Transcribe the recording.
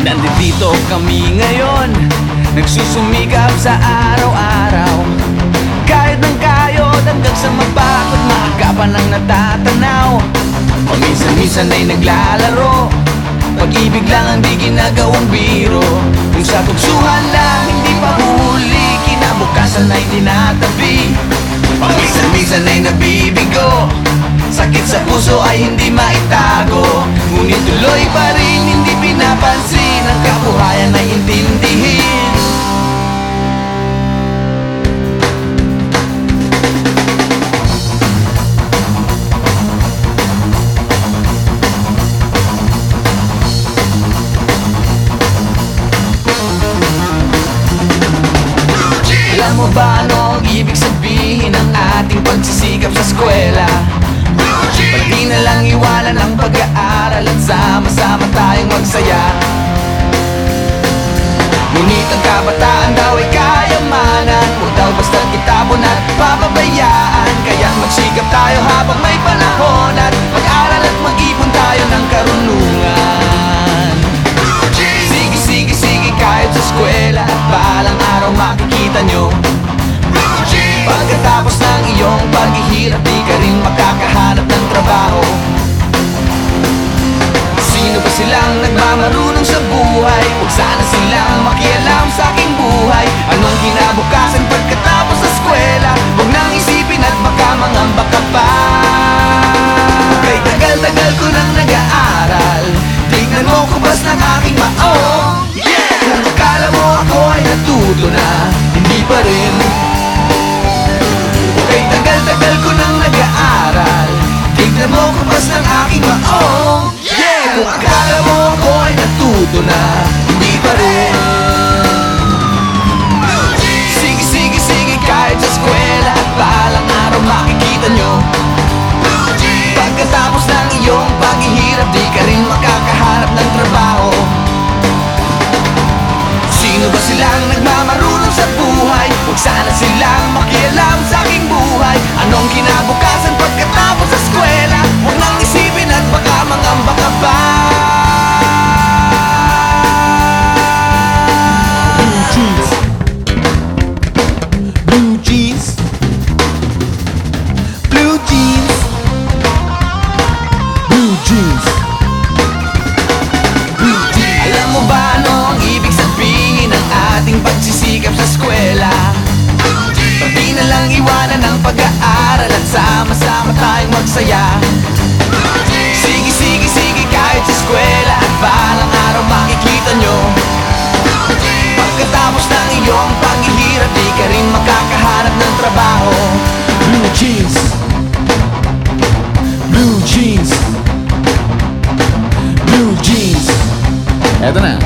Nandito kami ngayon. Nagsusumikap sa araw-araw. Kahit ng kayod hanggang sa mabakot Maagapan ang natatanaw. Paminsan-minsan ay naglalaro. Pag-ibig lang ang di ginagawang biro. Kung sa tuksuhan lang hindi pa huli Kinabukasan ay tinatabi. Paminsan-minsan ay nabibigo. Sakit sa puso ay hindi maitago. Ngunit tuloy pa rin hindi Alam mo ba ano ang ibig sabihin ng ating pagsisikap sa eskwela? Pati na lang iwanan ang pag-aaral at sama-sama tayong magsaya Ngunit ang kabataan daw ay kayamanan Pagkatapos ng iyong paghihirap Di ka rin makakahanap ng trabaho Sino ba silang nagmamarunong sa buhay? Huwag sana silang makialam sa aking buhay Anong kinabukasan pagkatapos sa eskwela? Huwag nang isipin at baka mangamba ka pa Kay tagal-tagal ko nang nag-aaral Tignan mo kubas ng aking maong Yeah! Kung mo ako ay natuto na Hindi pa rin Tagal-tagal ko nang nag-aaral. Tignan mo kubas ng aking maong. Yeah! Kung akala mo ako ay natuto na Hindi pa rin. Sige, sige, sige kahit sa eskwela At balang araw makikita nyo. Pagkatapos ng iyong paghihirap Di ka rin makakahanap ng trabaho. Sino ba silang nagmamarunong sa buhay? Huwag sana silang makialam sa aking buhay Anong kinabukasan tayong magsaya. Sige, sige, sige kahit sa eskwela At balang araw makikita nyo. Pagkatapos ng iyong paghihirap Di ka rin makakahanap ng trabaho. Blue jeans. Blue jeans. Blue jeans. Eto na